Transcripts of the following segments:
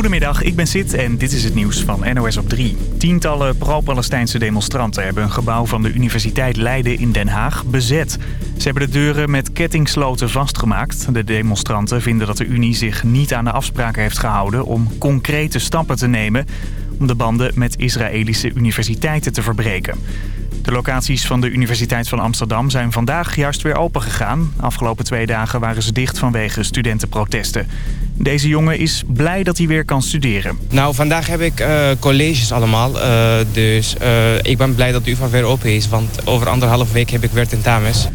Goedemiddag, ik ben Sid en dit is het nieuws van NOS op 3. Tientallen pro-Palestijnse demonstranten hebben een gebouw van de Universiteit Leiden in Den Haag bezet. Ze hebben de deuren met kettingsloten vastgemaakt. De demonstranten vinden dat de Unie zich niet aan de afspraken heeft gehouden om concrete stappen te nemen om de banden met Israëlische universiteiten te verbreken. De locaties van de Universiteit van Amsterdam zijn vandaag juist weer open gegaan. Afgelopen twee dagen waren ze dicht vanwege studentenprotesten. Deze jongen is blij dat hij weer kan studeren. Nou, vandaag heb ik uh, colleges allemaal. Uh, dus uh, ik ben blij dat de UvA weer open is. Want over anderhalf week heb ik weer tentamens.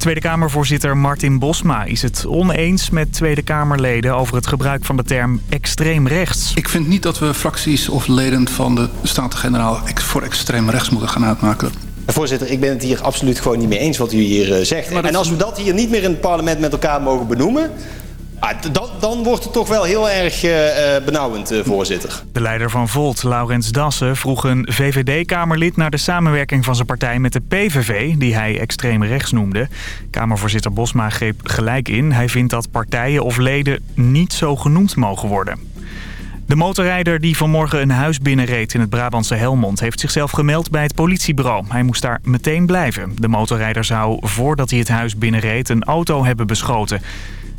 Tweede Kamervoorzitter Martin Bosma is het oneens met Tweede Kamerleden over het gebruik van de term extreem rechts. Ik vind niet dat we fracties of leden van de Staten-Generaal voor extreem rechts moeten gaan uitmaken. Voorzitter, ik ben het hier absoluut gewoon niet mee eens wat u hier zegt. En als we dat hier niet meer in het parlement met elkaar mogen benoemen... Ah, dan, dan, wordt het toch wel heel erg uh, benauwend, uh, voorzitter. De leider van Volt, Laurens Dassen, vroeg een VVD-kamerlid... naar de samenwerking van zijn partij met de PVV, die hij extreem rechts noemde. Kamervoorzitter Bosma greep gelijk in. Hij vindt dat partijen of leden niet zo genoemd mogen worden. De motorrijder die vanmorgen een huis binnenreed in het Brabantse Helmond... heeft zichzelf gemeld bij het politiebureau. Hij moest daar meteen blijven. De motorrijder zou, voordat hij het huis binnenreed, een auto hebben beschoten.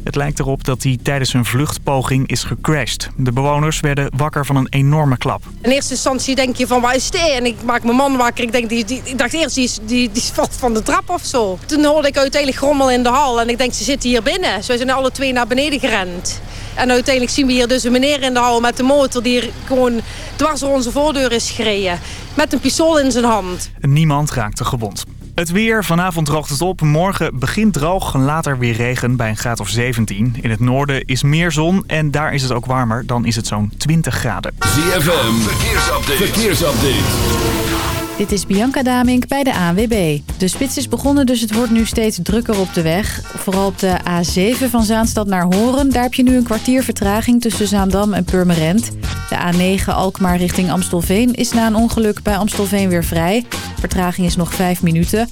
Het lijkt erop dat hij tijdens een vluchtpoging is gecrashed. De bewoners werden wakker van een enorme klap. In eerste instantie denk je van waar is die? En ik maak mijn man wakker. Ik, denk, die, die, ik dacht eerst die, die, die valt van de trap of zo. Toen hoorde ik uiteindelijk grommel in de hal. En ik denk ze zitten hier binnen. Ze zijn alle twee naar beneden gerend. En uiteindelijk zien we hier dus een meneer in de hal met de motor... die gewoon dwars door onze voordeur is gereden. Met een pistool in zijn hand. Niemand raakte gewond. Het weer, vanavond droogt het op. Morgen begint droog, later weer regen bij een graad of 17. In het noorden is meer zon en daar is het ook warmer. Dan is het zo'n 20 graden. ZFM, verkeersupdate. verkeersupdate. Dit is Bianca Damink bij de ANWB. De spits is begonnen, dus het wordt nu steeds drukker op de weg. Vooral op de A7 van Zaanstad naar Horen. Daar heb je nu een kwartier vertraging tussen Zaandam en Purmerend. De A9 Alkmaar richting Amstelveen is na een ongeluk bij Amstelveen weer vrij. Vertraging is nog 5 minuten.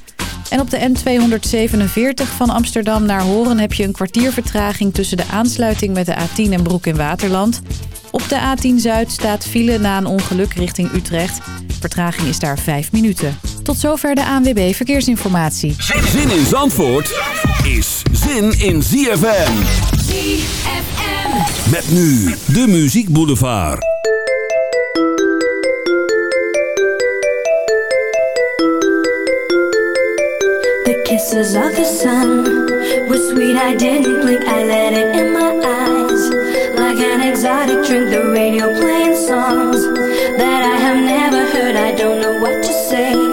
En op de N247 van Amsterdam naar Horen heb je een kwartier vertraging... tussen de aansluiting met de A10 en Broek in Waterland. Op de A10 Zuid staat file na een ongeluk richting Utrecht. Vertraging is daar 5 minuten. Tot zover de ANWB Verkeersinformatie. Zin in Zandvoort is zin in ZFM. ZFM. Met nu de Muziek Boulevard. The kisses of the sun were sweet, I didn't blink, I let it in. Like an exotic drink, the radio playing songs that I have never heard. I don't know what to say.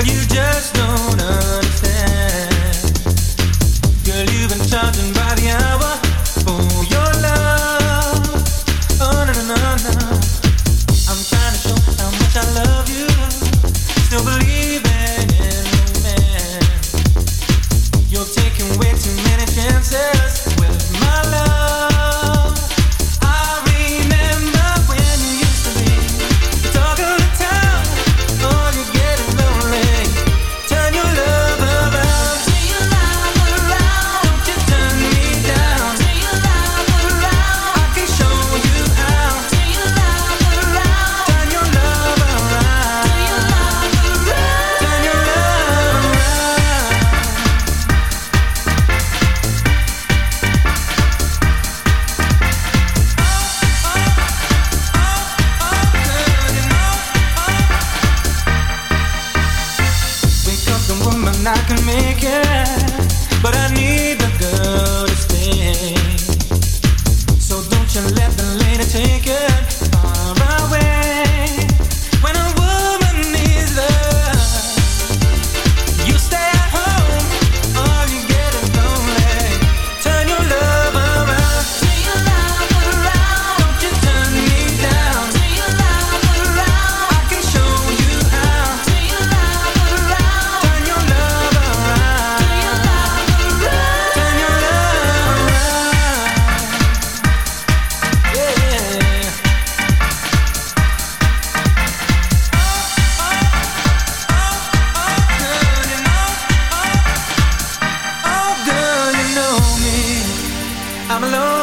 but you just know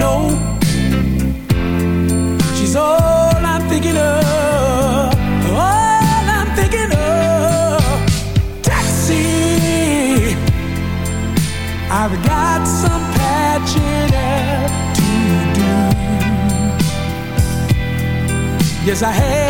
know she's all I'm thinking of. All I'm thinking of. Taxi. I've got some patching up to do. Yes, I have.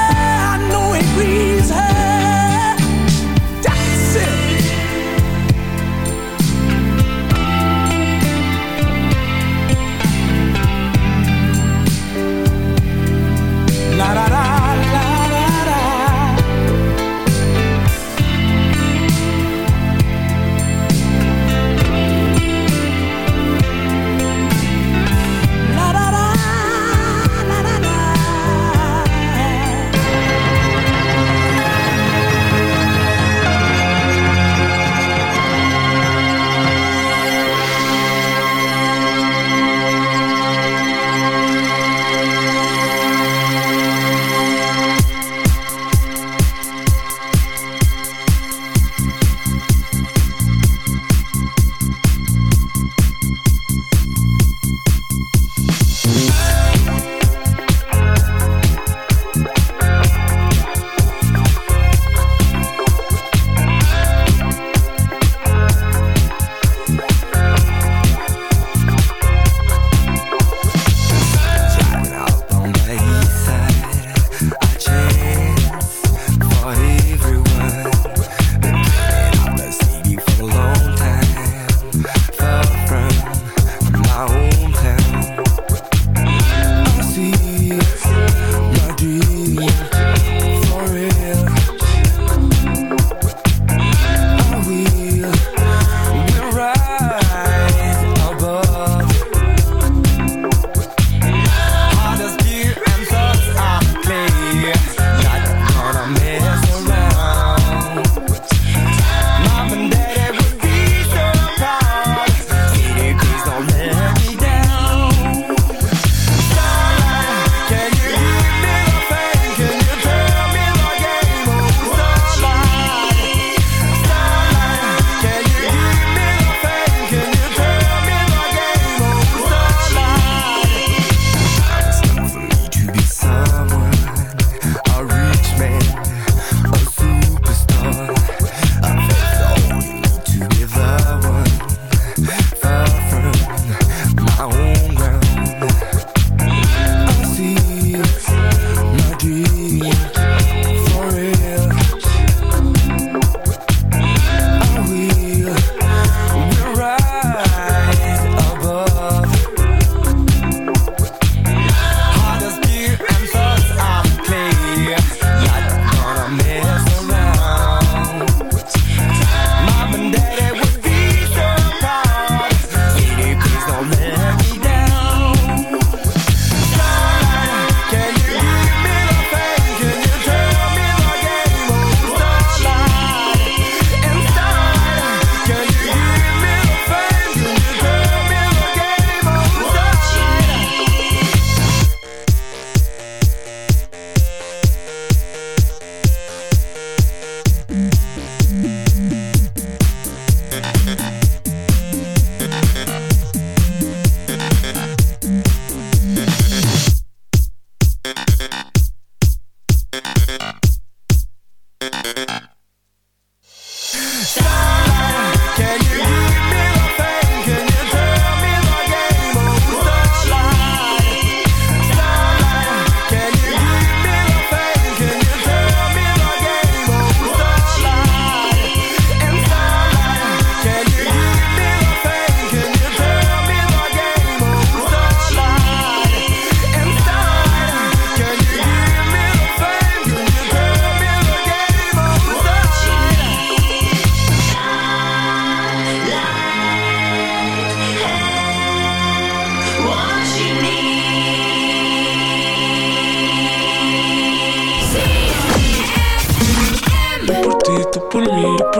Please her.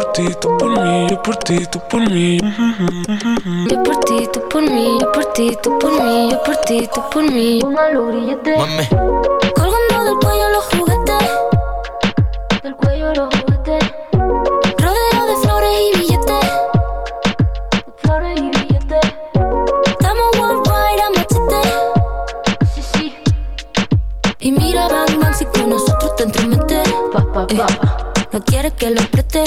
Por ti, tú por mí, yo por ti, tú por mí. Yo por ti, tú por mí, yo por ti, tú por mí, yo por ti, tú por mí. Póngalo grillete. Colgando del cuello los juguetes. Del cuello los juguetes. Rodeo de flores y billetes. De flores y billetes. Estamos worldwide a machete. Sí, sí. Y mira, bang, si con nosotros te entrometes. Pa, pa, pa. no quieres que lo preste.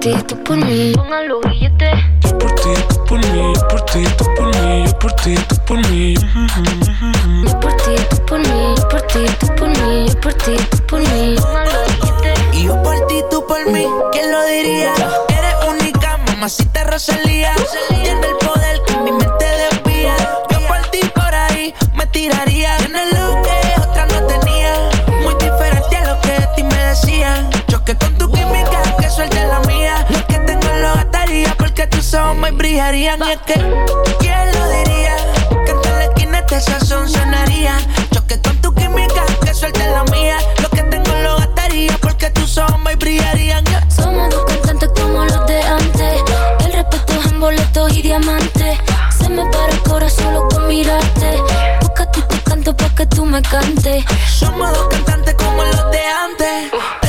Ti, tú por mí. Pongan los billetes. Yo por ti, tú por mí, yo por ti, tú por mí, yo por ti, tú por mí. Yo por ti, tú por mí, yo por ti, tú por mí, yo por ti, tú por mí. Pongan los billetes. Y yo por ti, tú por mí, ¿quién lo diría? Eres única, mamacita Rosalía. Tiene el poder que mi mente desvía. Yo por ti por ahí me tiraría. Tienes lo tus ojos me brillarían. Y es que, ¿quién lo diría? Que en la esquina este sazón sonaría. Choque con tu química, que suelte la mía. Lo que tengo lo gastaría porque tus ojos me brillarían. Somos dos cantantes como los de antes. El respeto es en boletos y diamantes. Se me para el corazón solo con mirarte. Porque a ti te canto pa' que tú me cantes. Somos dos cantantes como los de antes.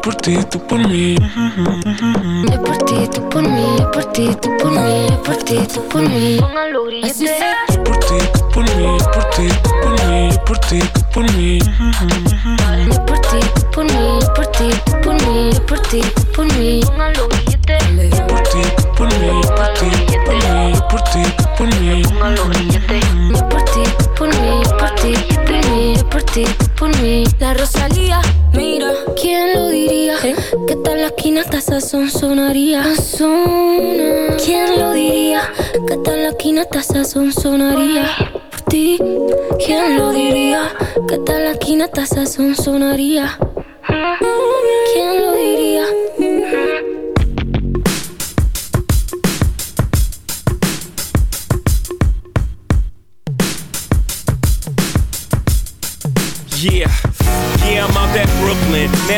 Por mí, yo por ti, tú por mí. Yo por ti, tú por mí, yo por ti, tú por mí, yo por ti, tú por mí. Grilletes. Yo por ti, tú por mí, yo por ti, tú por mí, yo por ti, tú por mí. Yo por ti, tú por mí, yo por ti, tú por mí, yo por ti, tú por mí. Yo por ti, tú por mí, yo por ti, tú por mí, yo por ti, tú por mí. Yo por ti, tú por mí, por ti, tú por mí. La Rosalía, mira, ¿quién lo diría? Que tal la esquina hasta sazón sonaría. ¿Quién lo diría? Que tal la esquina hasta sonaría. Por ti, ¿quién lo diría? Que tal la esquina hasta sazón sonaría. ¿Quién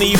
Need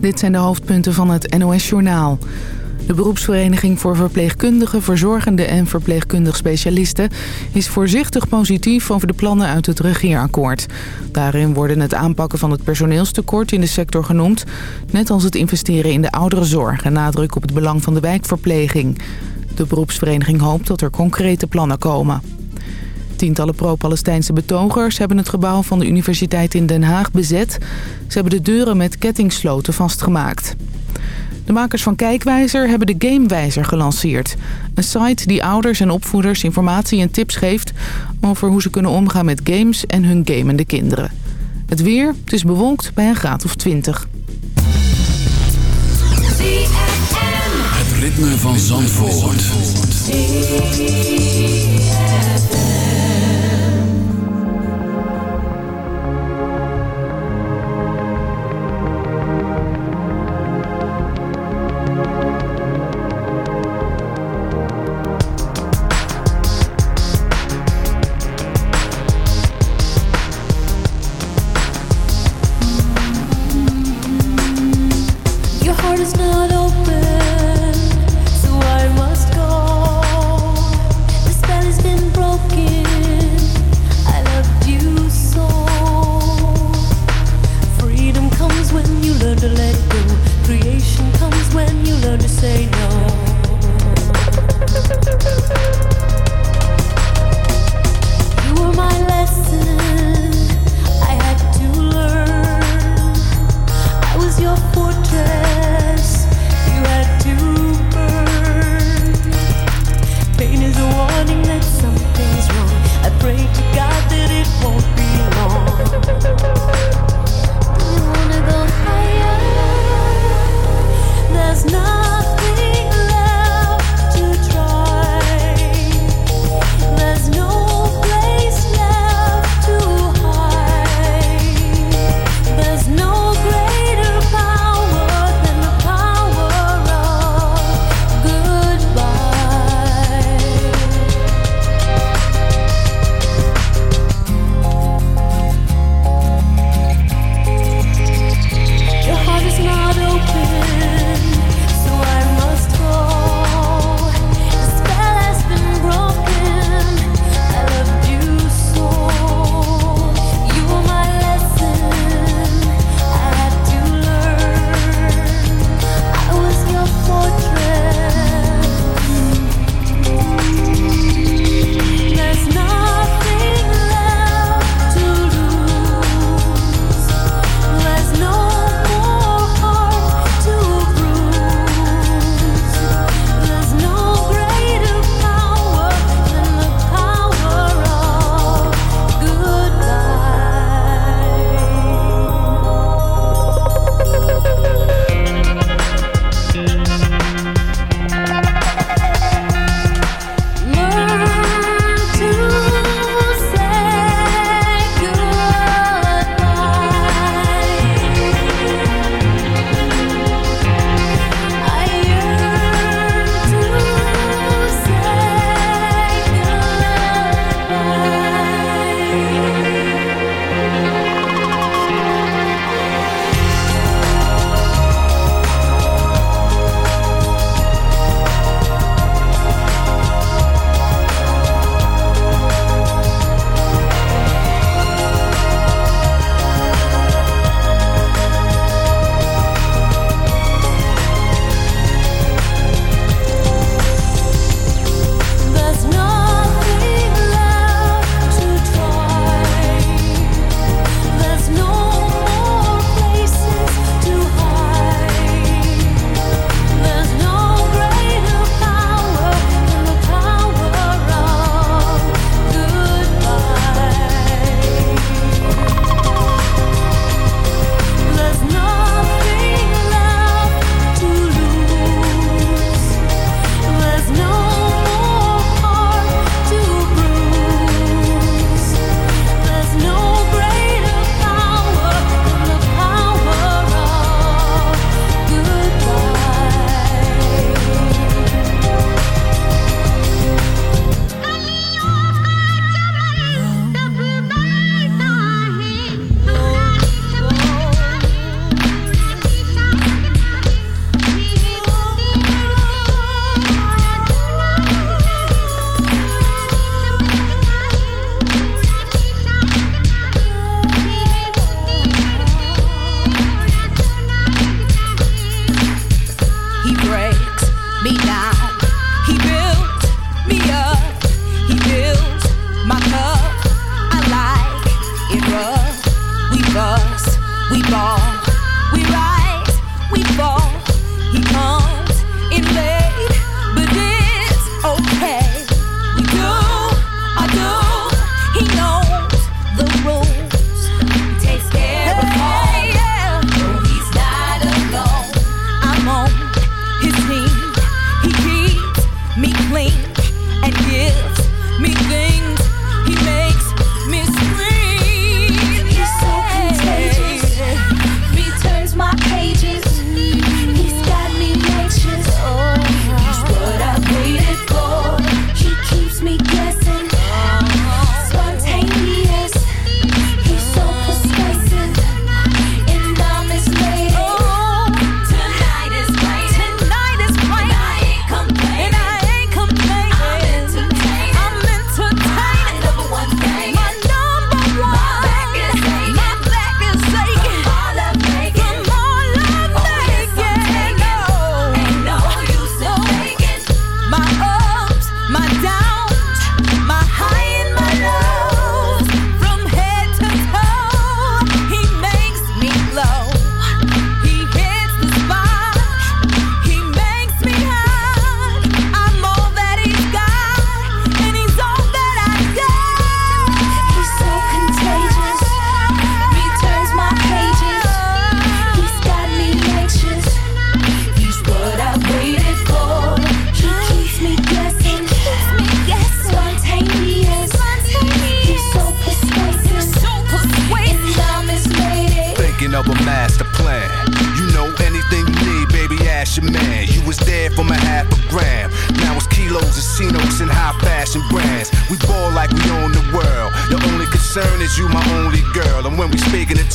Dit zijn de hoofdpunten van het NOS-journaal. De beroepsvereniging voor verpleegkundigen, verzorgenden en verpleegkundig specialisten... is voorzichtig positief over de plannen uit het regeerakkoord. Daarin worden het aanpakken van het personeelstekort in de sector genoemd... net als het investeren in de ouderenzorg en nadruk op het belang van de wijkverpleging. De beroepsvereniging hoopt dat er concrete plannen komen. Tientallen pro-Palestijnse betogers hebben het gebouw van de universiteit in Den Haag bezet. Ze hebben de deuren met kettingsloten vastgemaakt. De makers van Kijkwijzer hebben de Gamewijzer gelanceerd. Een site die ouders en opvoeders informatie en tips geeft... over hoe ze kunnen omgaan met games en hun gamende kinderen. Het weer, het is bewolkt bij een graad of 20. Het ritme van Zandvoort.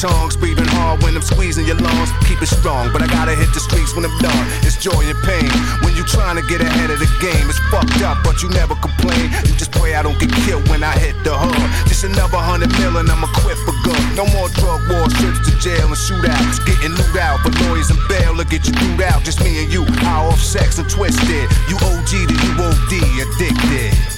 songs, breathing hard when I'm squeezing your lungs. Keep it strong, but I gotta hit the streets when I'm done. It's joy and pain when you trying to get ahead of the game. It's fucked up, but you never complain. You just pray I don't get killed when I hit the hood. Just another hundred million, I'ma quit for good. No more drug wars, trips to jail and shootouts. Getting loot out, but lawyers and bail will get you booed out. Just me and you, hour off sex and twisted. You OG to you OD, addicted.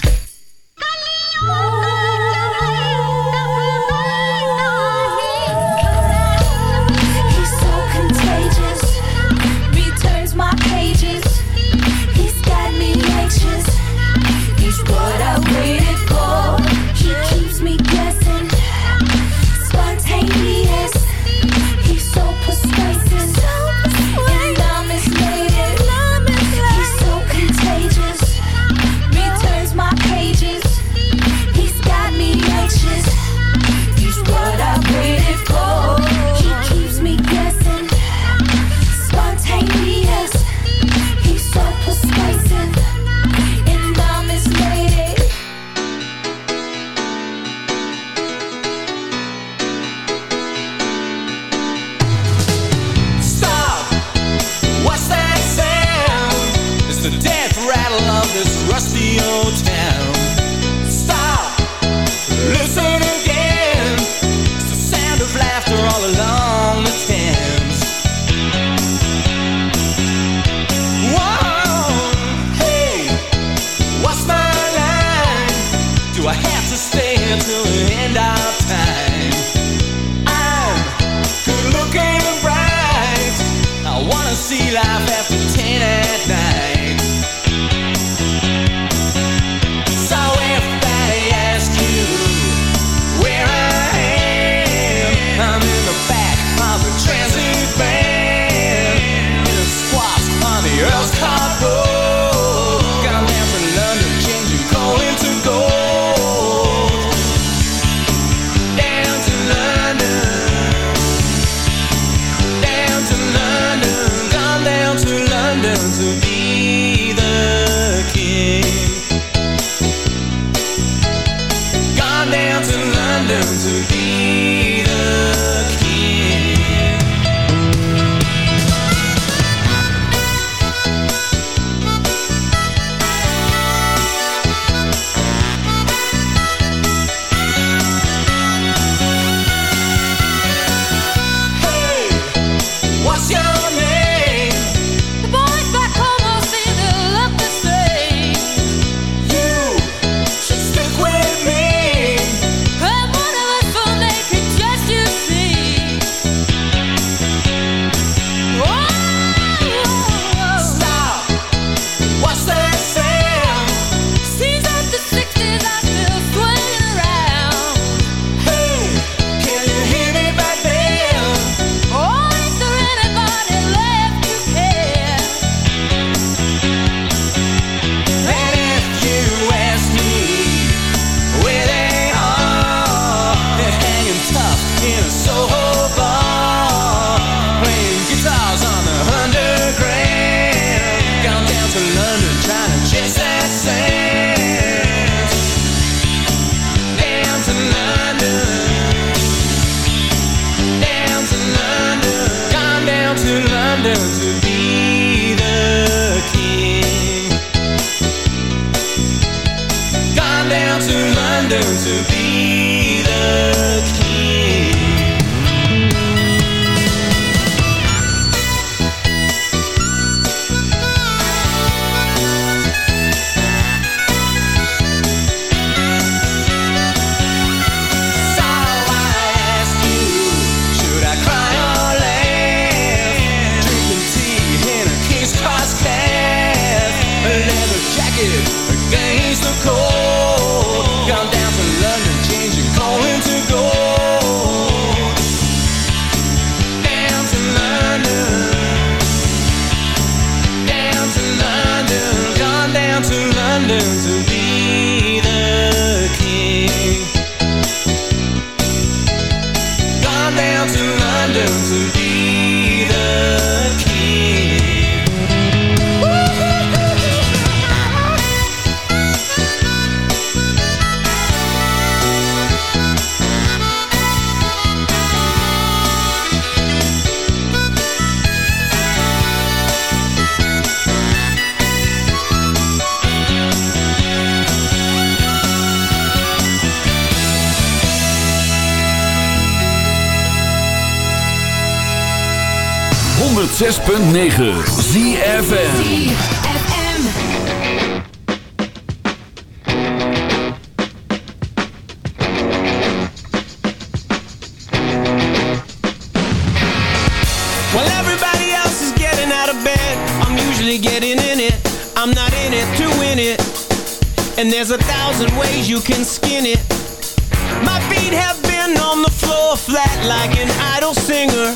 106.9 ZFM And there's a thousand ways you can skin it. My feet have been on the floor flat like an idle singer.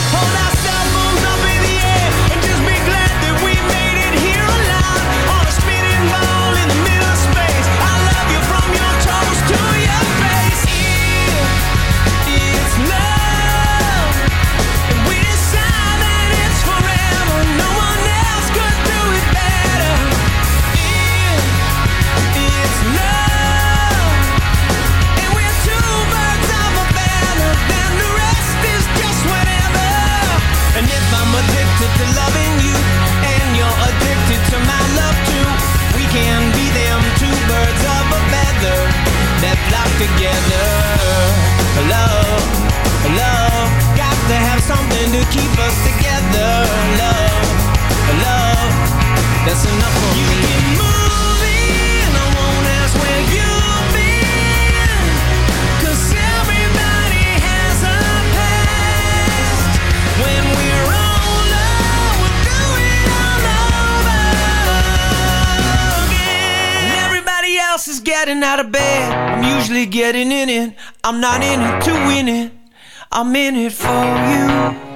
Keep us together. Love, love, that's enough for me. You moving, I won't ask where you've everybody has a past. When we're we'll do it all over again. Everybody else is getting out of bed. I'm usually getting in it. I'm not in it to win it. I'm in it for you.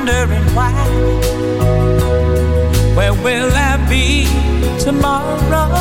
wondering why. Where will I be tomorrow?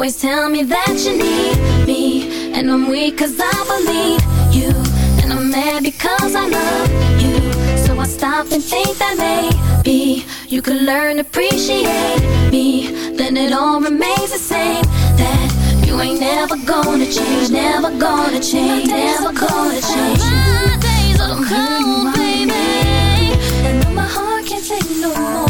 always tell me that you need me And I'm weak cause I believe you And I'm mad because I love you. So I stop and think that maybe You could learn to appreciate me. Then it all remains the same That you ain't never gonna change Never gonna change Never gonna change. My days are cold, mm-hmm. baby. And my heart can't take no more.